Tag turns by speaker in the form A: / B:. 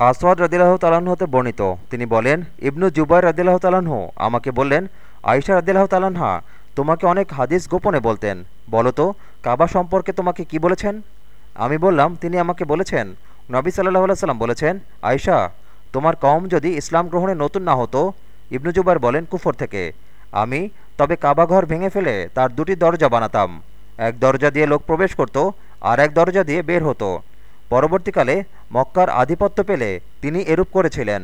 A: আসওয়াদ রদিল্লাহ তালাহ হতে বর্ণিত। তিনি বলেন, ইবনু জুবাই রদিল্লাহ তালাহ আমাকে বললেন আয়সা রদিল্লাহ তালাহা তোমাকে অনেক হাদিস গোপনে বলতেন। বলো তো, কাবা সম্পর্কে তোমাকে কি বলেছেন? আমি বললাম, তিনি আমাকে বলেছেন। নবী সাল্লাহ সাল্লাম বলেছেন আয়সা তোমার কম যদি ইসলাম গ্রহণে নতুন না হতো, ইবনু জুবাইর বলেন কুফর থেকে। আমি তবে কাবাঘর ভেঙে ফেলে তার দুটি দরজা বানাতাম। এক দরজা দিয়ে লোক প্রবেশ করত, আর এক দরজা দিয়ে বের হতো। পরবর্তীকালে মক্কার আধিপত্য পেলে তিনি এরূপ করেছিলেন।